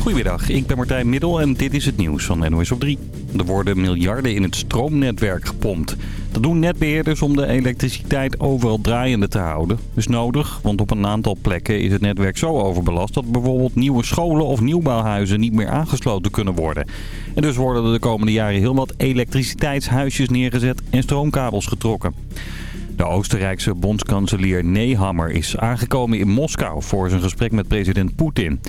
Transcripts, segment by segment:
Goedemiddag, ik ben Martijn Middel en dit is het nieuws van NOS op 3. Er worden miljarden in het stroomnetwerk gepompt. Dat doen netbeheerders om de elektriciteit overal draaiende te houden. Dat is nodig, want op een aantal plekken is het netwerk zo overbelast... dat bijvoorbeeld nieuwe scholen of nieuwbouwhuizen niet meer aangesloten kunnen worden. En dus worden er de komende jaren heel wat elektriciteitshuisjes neergezet en stroomkabels getrokken. De Oostenrijkse bondskanselier Nehammer is aangekomen in Moskou voor zijn gesprek met president Poetin.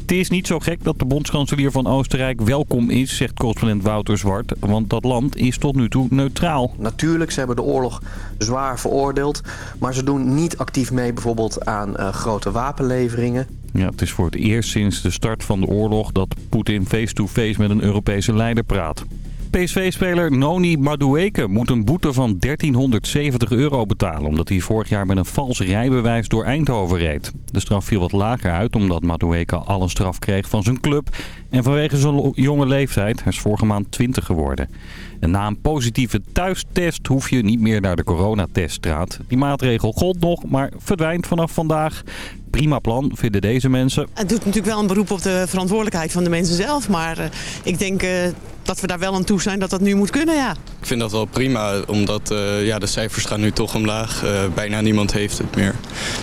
Het is niet zo gek dat de bondskanselier van Oostenrijk welkom is, zegt correspondent Wouter Zwart. Want dat land is tot nu toe neutraal. Natuurlijk, ze hebben de oorlog zwaar veroordeeld. Maar ze doen niet actief mee bijvoorbeeld aan uh, grote wapenleveringen. Ja, het is voor het eerst sinds de start van de oorlog dat Poetin face-to-face met een Europese leider praat. PSV-speler Noni Madueke moet een boete van 1370 euro betalen... omdat hij vorig jaar met een vals rijbewijs door Eindhoven reed. De straf viel wat lager uit omdat Madueke alle straf kreeg van zijn club... en vanwege zijn jonge leeftijd. Hij is vorige maand 20 geworden. En na een positieve thuistest hoef je niet meer naar de coronateststraat. Die maatregel gold nog, maar verdwijnt vanaf vandaag prima plan, vinden deze mensen. Het doet natuurlijk wel een beroep op de verantwoordelijkheid van de mensen zelf. Maar uh, ik denk uh, dat we daar wel aan toe zijn dat dat nu moet kunnen, ja. Ik vind dat wel prima, omdat uh, ja, de cijfers gaan nu toch omlaag. bijna niemand heeft het meer.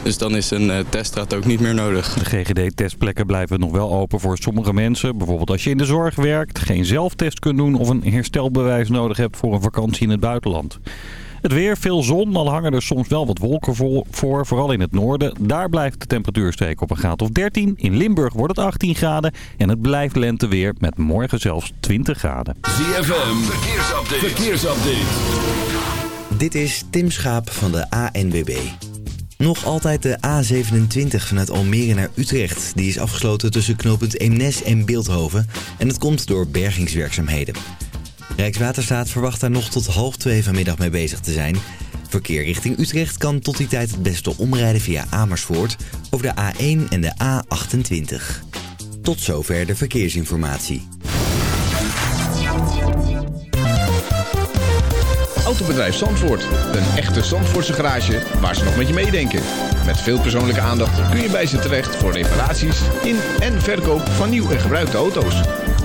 Dus dan is een teststraat ook niet meer nodig. De GGD-testplekken blijven nog wel open voor sommige mensen. Bijvoorbeeld als je in de zorg werkt, geen zelftest kunt doen... of een herstelbewijs nodig hebt voor een vakantie in het buitenland. Het weer, veel zon, al hangen er soms wel wat wolken voor, vooral in het noorden. Daar blijft de temperatuur steken op een graad of 13. In Limburg wordt het 18 graden en het blijft lenteweer met morgen zelfs 20 graden. ZFM, verkeersupdate. verkeersupdate. Dit is Tim Schaap van de ANWB. Nog altijd de A27 vanuit Almere naar Utrecht. Die is afgesloten tussen knooppunt Eemnes en Beeldhoven. En het komt door bergingswerkzaamheden. Rijkswaterstaat verwacht daar nog tot half twee vanmiddag mee bezig te zijn. Verkeer richting Utrecht kan tot die tijd het beste omrijden via Amersfoort over de A1 en de A28. Tot zover de verkeersinformatie. Autobedrijf Zandvoort. Een echte Zandvoortse garage waar ze nog met je meedenken. Met veel persoonlijke aandacht kun je bij ze terecht voor reparaties in en verkoop van nieuw en gebruikte auto's.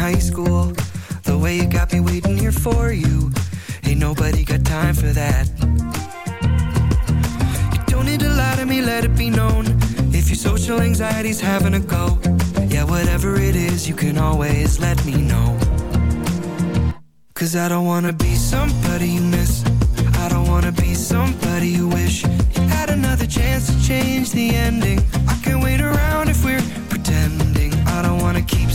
High school. The way you got me waiting here for you. Ain't nobody got time for that. You don't need to lie to me, let it be known. If your social anxiety's having a go, yeah, whatever it is, you can always let me know. Cause I don't wanna be somebody you miss. I don't wanna be somebody you wish you had another chance to change the ending. I can't wait around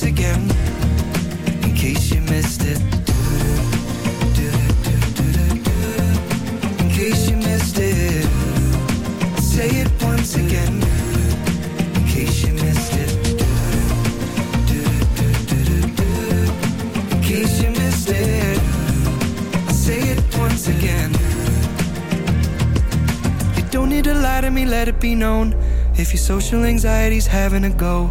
once again. In case you missed it. In case you missed it. Say it once again. In case you missed it. In case you missed it, say it once again. You don't need to lie to me, let it be known. If your social anxiety's having a go,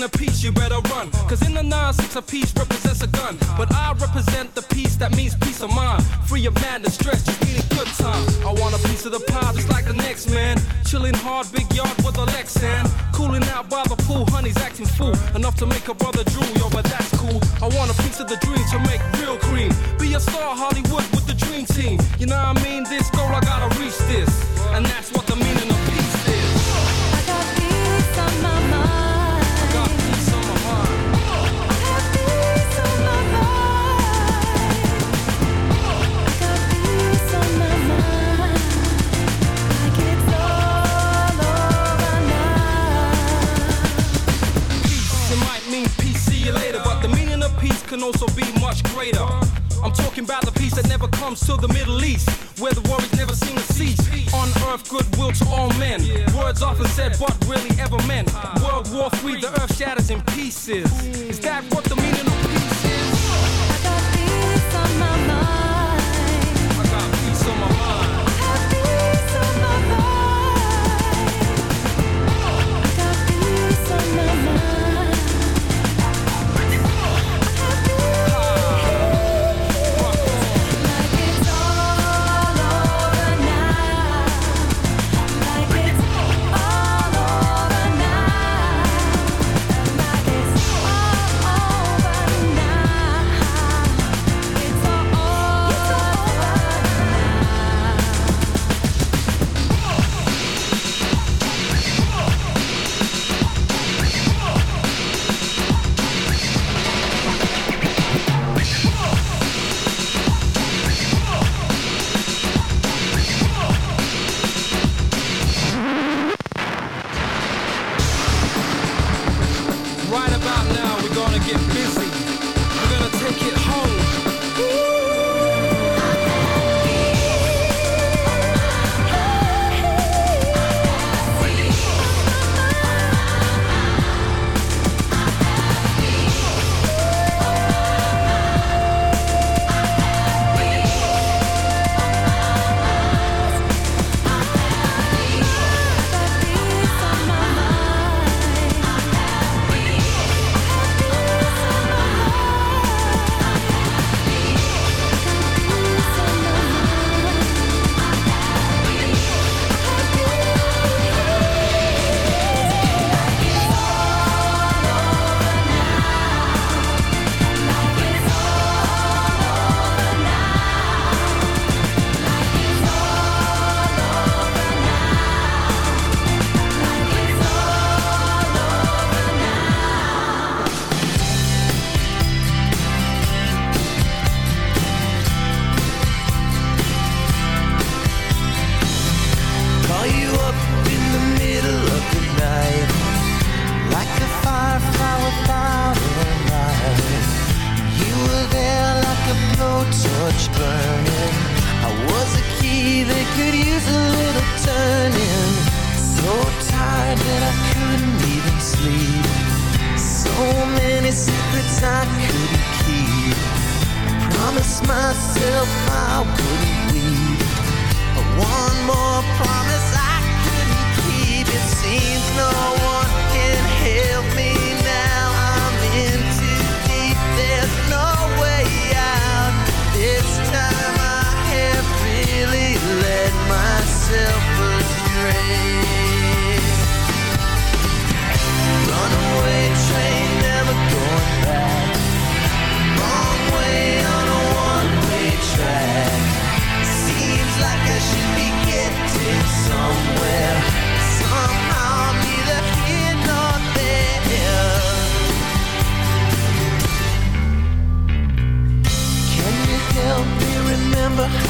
Packing a piece, you better run. Cause in the nonsense, a piece represents a gun. But Said, but really ever meant. World War III, the earth shatters in pieces.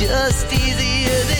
just easier than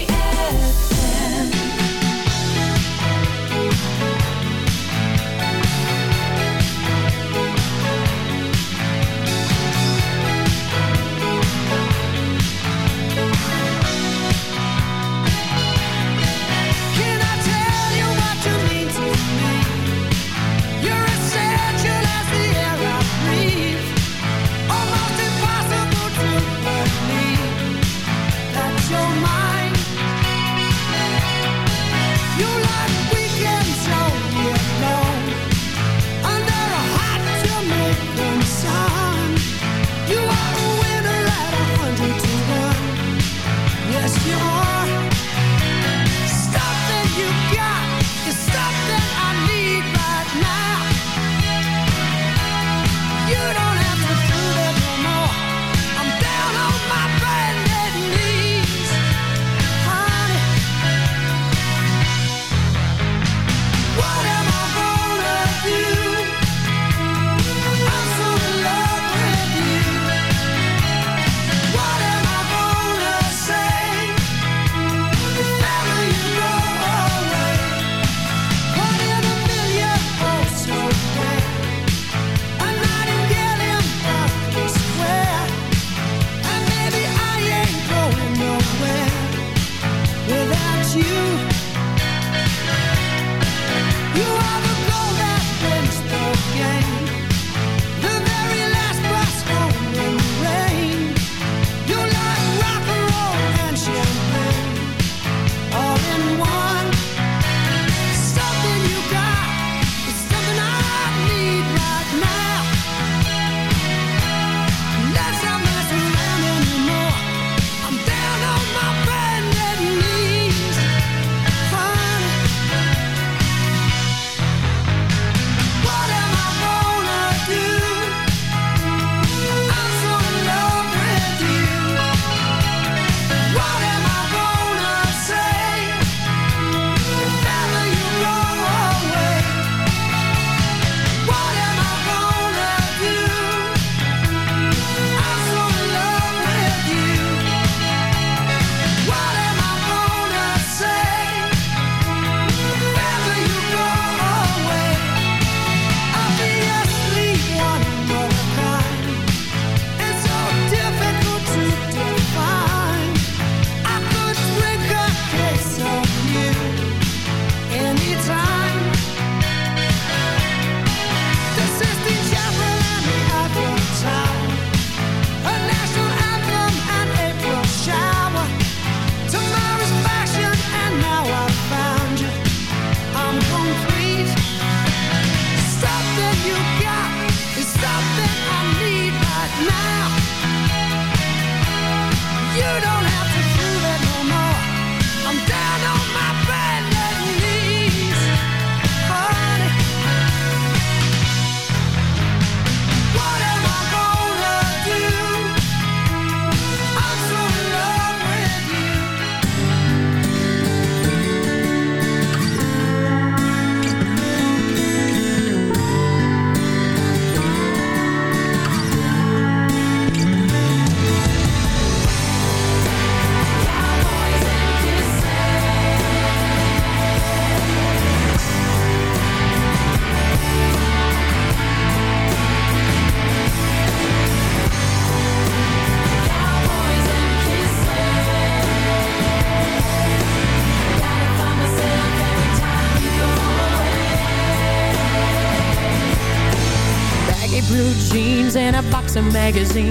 magazine.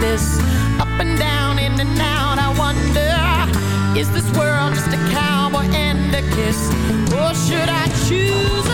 this up and down, in and out. I wonder, is this world just a cowboy and a kiss? Or should I choose?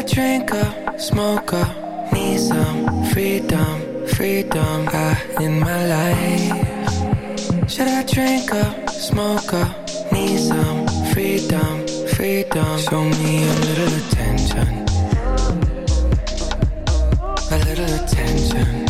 a drinker, smoker, need some freedom, freedom uh, in my life. Should I drink up, smoke up, need some freedom, freedom? Show me a little attention, a little attention.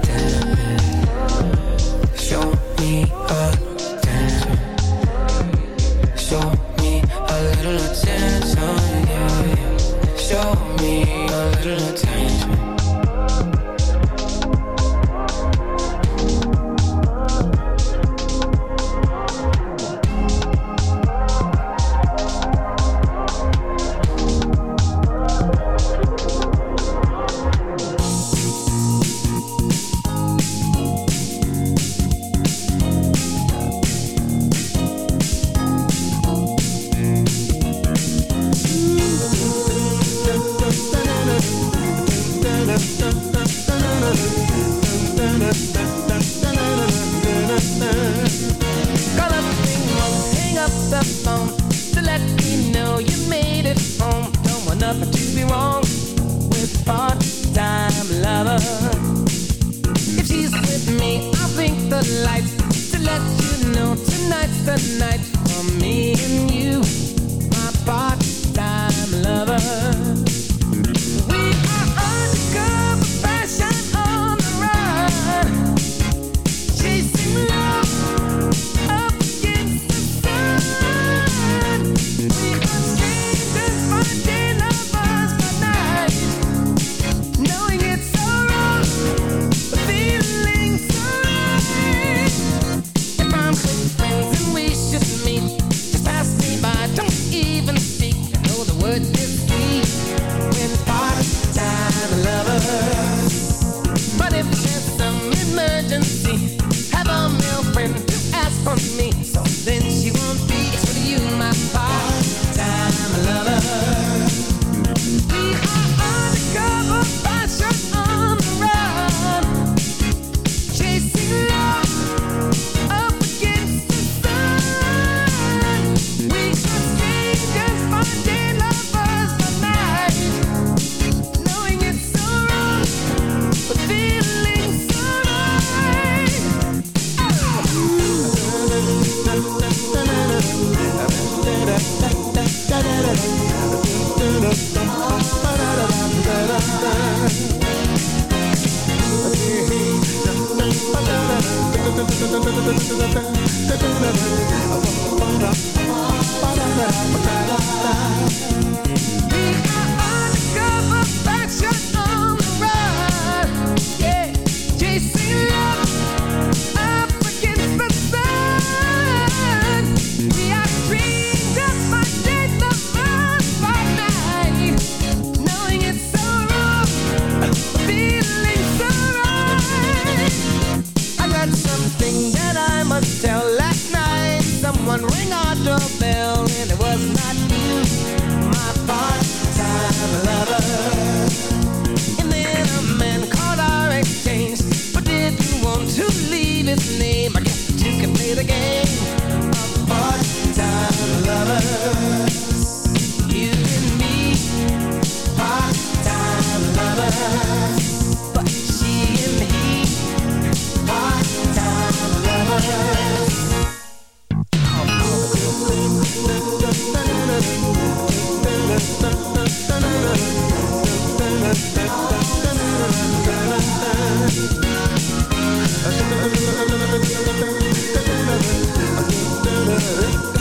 Thank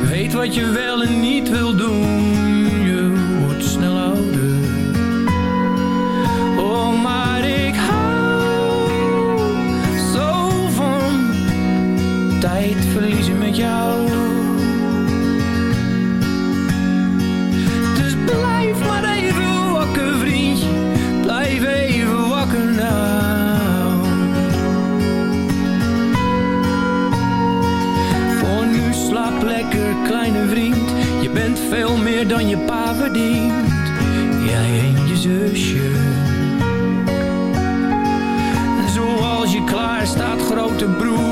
Weet wat je wel en niet wil doen. veel meer dan je pa verdient. Jij en je zusje. Zoals je klaar staat, grote broer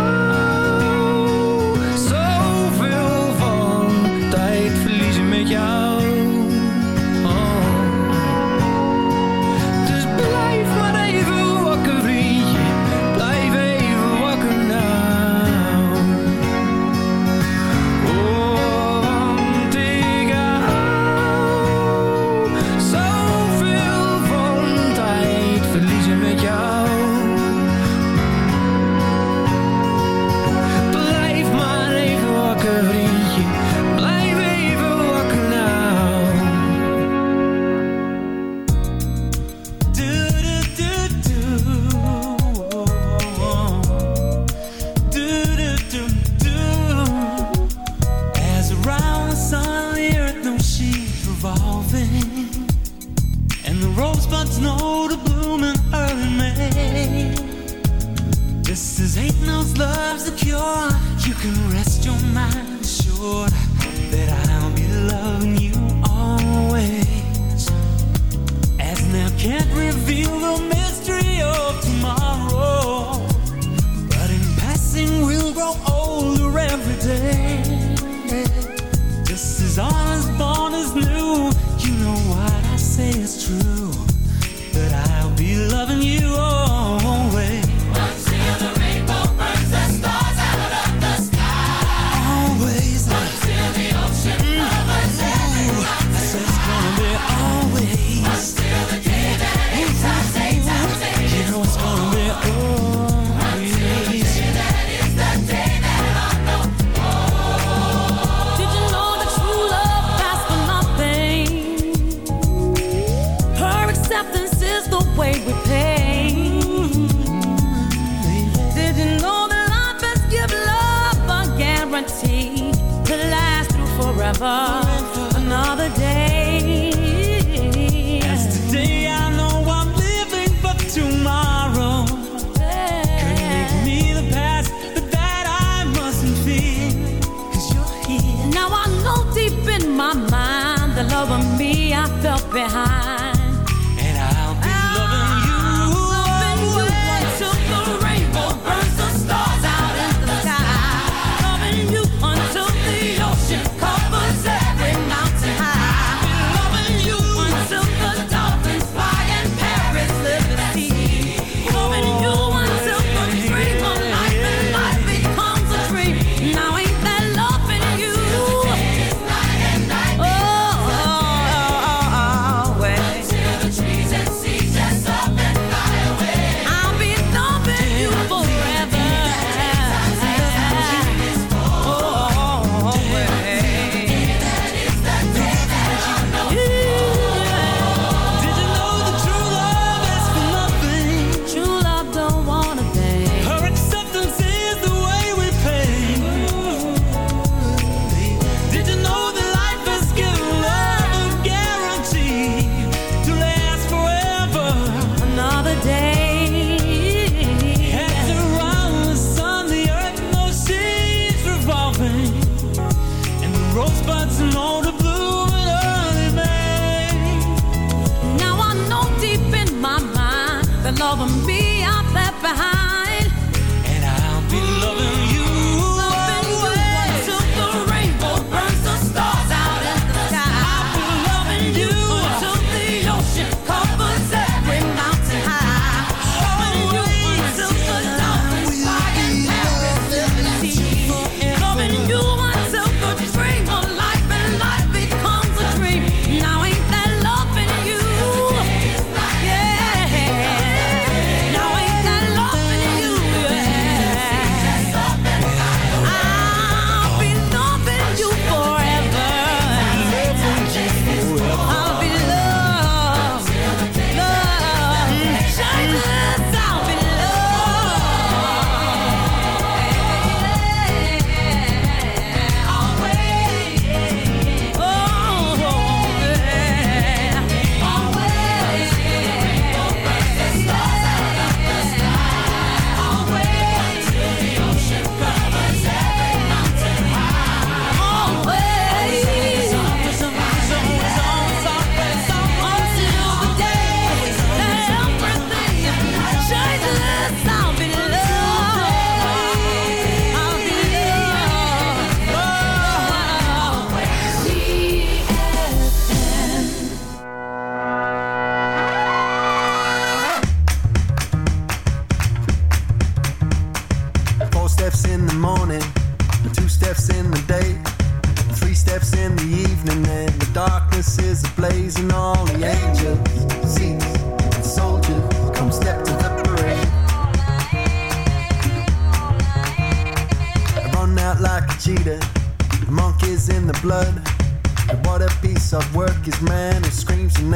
your mind is short.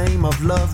name of love.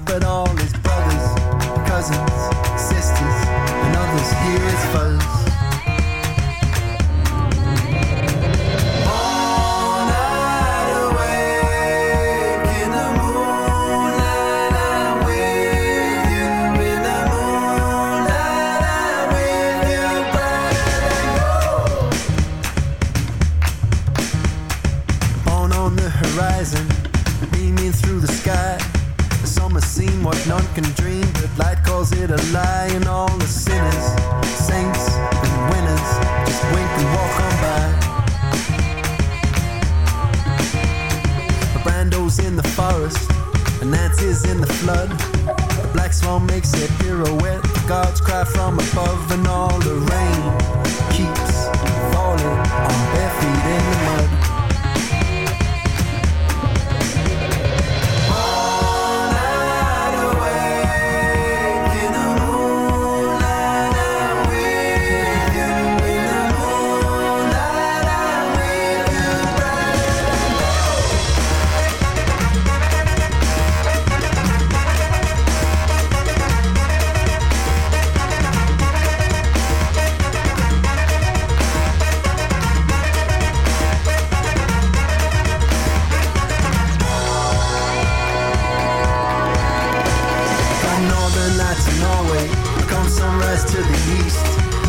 Norway. Come sunrise to the east.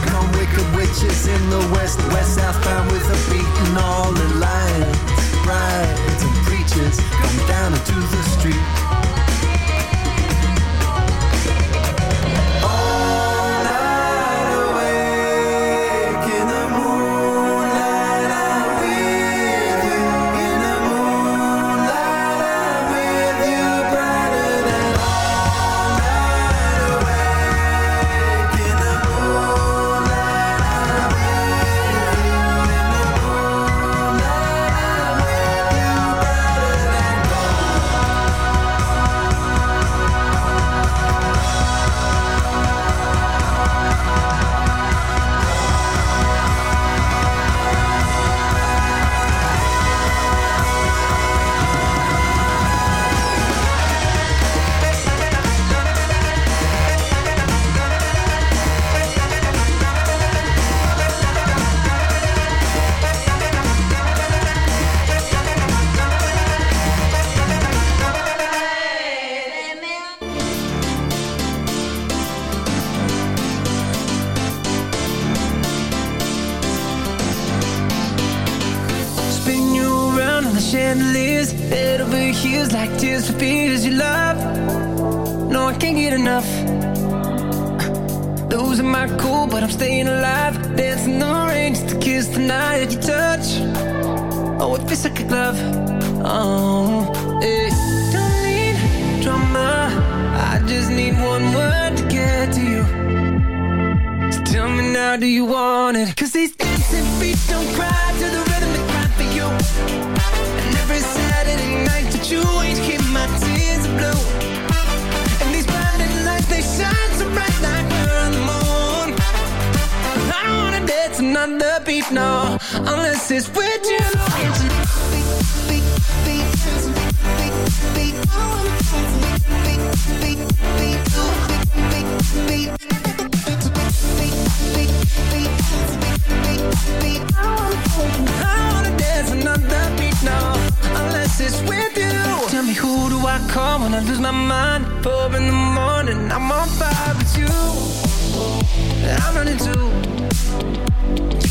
Come wicked witches in the west. West southbound with a beaten all the lions, riots and preachers. Come down into the street. sleep unless it's with you. I wanna dance another beat unless it's with you. Tell me who do I call when I lose my mind? Four in the morning, I'm on fire with you. I'm running too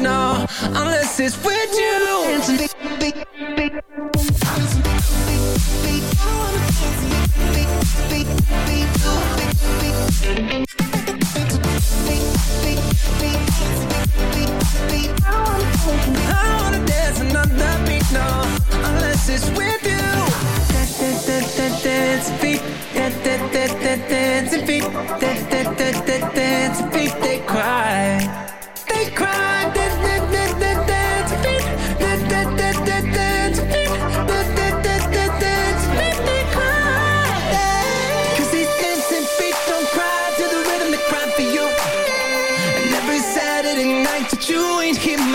No, unless it's with you. Dancing, big, big, big. I wanna dance another beat unless it's with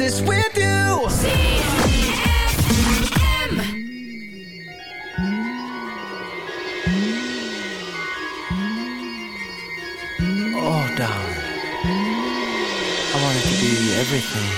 It's with you. Oh, darling. I wanted to be everything